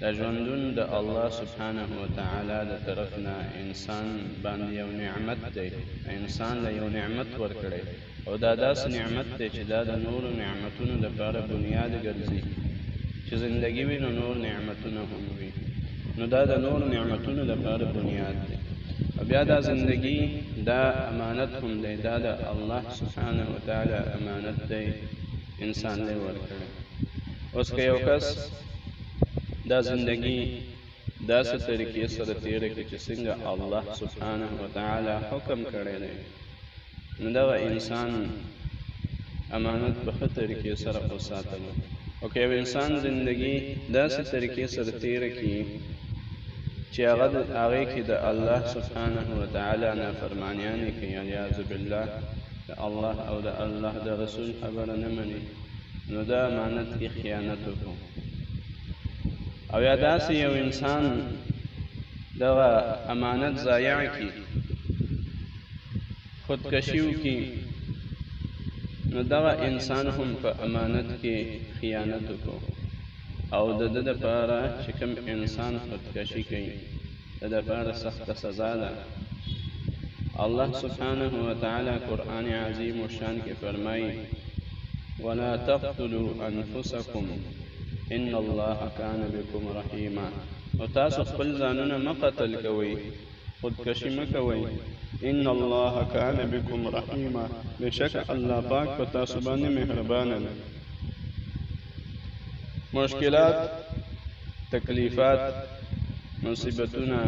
دا ژوندون د الله سبحانه و تعالی د طرف نه انسان باندې یو نعمت دی انسان له یو نعمت ورکړي او دا داس نعمت دی چې دا د نورو نعمتونو لپاره بنیاد ګرځي چې زندگی وي نو نور نعمتونه هم وي نو دا د نور نعمتونو لپاره بنیاد دی او بیا دا زندگی دا امانت هم دی دا د الله سبحانه و تعالی امانت دی انسان دی ورکړی اوس که یو کس دا زندگی داسې طریقې سره تیره کړي چې څنګه الله سبحانه وتعالی حکم کړی دی نو دغه انسان امانت په ښه طریقې سره وساتلو او که یو انسان زندگی داسې طریقې سره تیره کړي چې هغه د هغې کې د الله سبحانه وتعالی نافرمانیانې کوي علیاذ بالله د الله او د الله د رسول خبره نه مني نو دا امانت کې خیانت وکړو او یا داسې یو انسان دغه امانت ضایع کی خودکشي وکړي نو دغه انسان هم په امانت کې خیانت وکړو او د ده دپاره چې کوم انسان خودکشي کوي د ده پاره سخته سزا ده. الله سبحانه وتعالی قرآن عظیم الشان کې فرمایي ولا تقتلوا انفسکم ان الله کان بكم رحیما او تاسو خپل ځانونه مه قتل کوئ خودکشي مه کوئ ان الله کان بكم رحیما بشک الله پاک په تاسو باندې مهربان دی مشکلات تکلیفات، مصیبتونه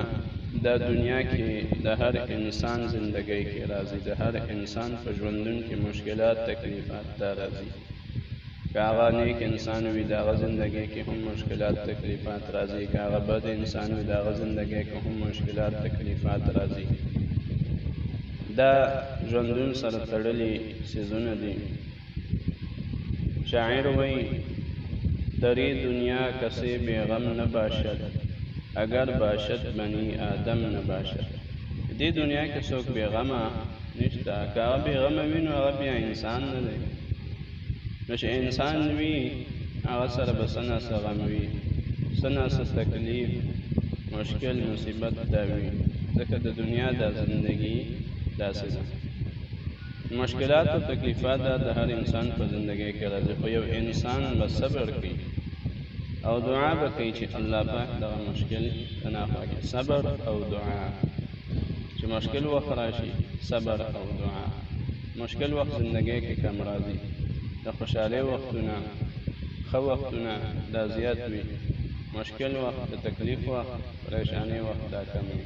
دا دنیا کې د هر انسان زندګۍ کې راځي، د هر انسان په ژوندون کې مشکلات، تکلیفات دا راځي. که هغه نیک انسان وي د هغه زندګۍ کې هم مشکلات، تکلیفات راځي، که هغه بد انسان وي د هغه زندګۍ کې هم مشکلات، تکلیفات راځي. دا ژوندون سره تړلي څیزونه دي. شاعر وایي، دری دنیا کسی بی غم نباشد اګر باشد بنی آدم نباشد، په دې دنیا کې څوک بې غمه نشته، که هغه بې غمه وي نو هغه بیا انسان نه دی، نو چې انسان وي هغه سره به څه نا څه غم وي، څه نا څه تکلیف، مشکل، مصیبت دا وي، ځکه د دنیا دا زندګي داسې ده. مشکلات او تکلیفات دا د هر انسان په زندګۍ کې راځي خو یو انسان به صبر کوي او دعا به کوي چې الله پاک دغه مشکل تنا خوږي صبر او دعا چې مشکل وخت راشي صبر او دعا مشکل وخت زندګۍ کې کم راځي د خوشحالۍ وختونه ښه وختونه دا زیات وي مشکل وخت د تکلیف وخت پریشانې وخت دا کمی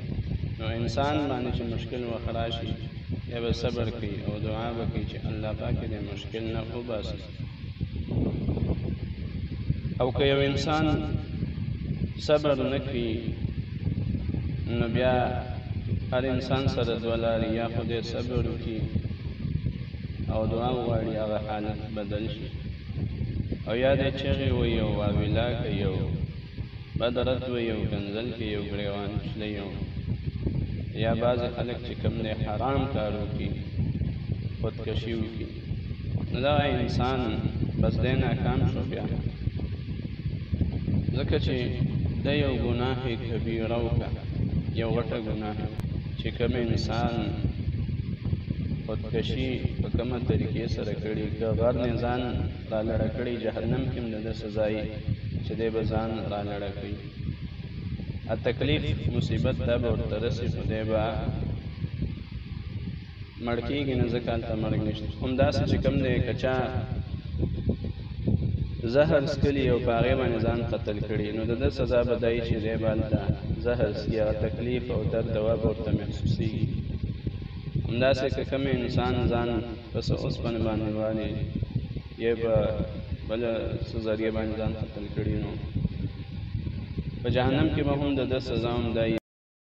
نو انسان باندې چې مشکل وخت راشي یا به صبر کوي او دعا به کوي چې الله پاک دې مشکل نه وباسي او که یو انسان صبر نه کوي نو بیا هر انسان سره دوه لارې یا خو دې صبر وکړي او دعا وغواړي هغه حالت بدل شي او یا دې چغې وي او واویلا کوي او بد رد وي او کنځل کوي او ګریوان چلوي او یا بعضې خلک چې کوم دی حرام کار وکړي خودکشي وکړي نو دغه انسان بس دی ناکام شو بیا ځکه چې د یو ګناه کبیره وکړه یو غټه ګناه چې کوم انسان خودکشي په کومه طریقې سره کړي که غر نه ځان را لړه کړی جهنم کې د ده سزای چې دی به ځان را لړه کړي ا تکلیف مصیبت دا به ورته رسي خو دی به مړ کېږي نه ځکه هلته مرګ نشته همداسې چې کوم دی که چا زهر څکلي او په هغې باندې ځان قتل کړي نو د ده سزا به دا وي چې دی به هلته زهر څکي هغه تکلیف او درد دوا به ورته محسوسېږي همداسې که کوم انسان ځان په څه اوسپنه باندې والي یا په بل څه ذریعه باندې ځان قتل کړي نو په جهنم کې به هم د ده سزا همدا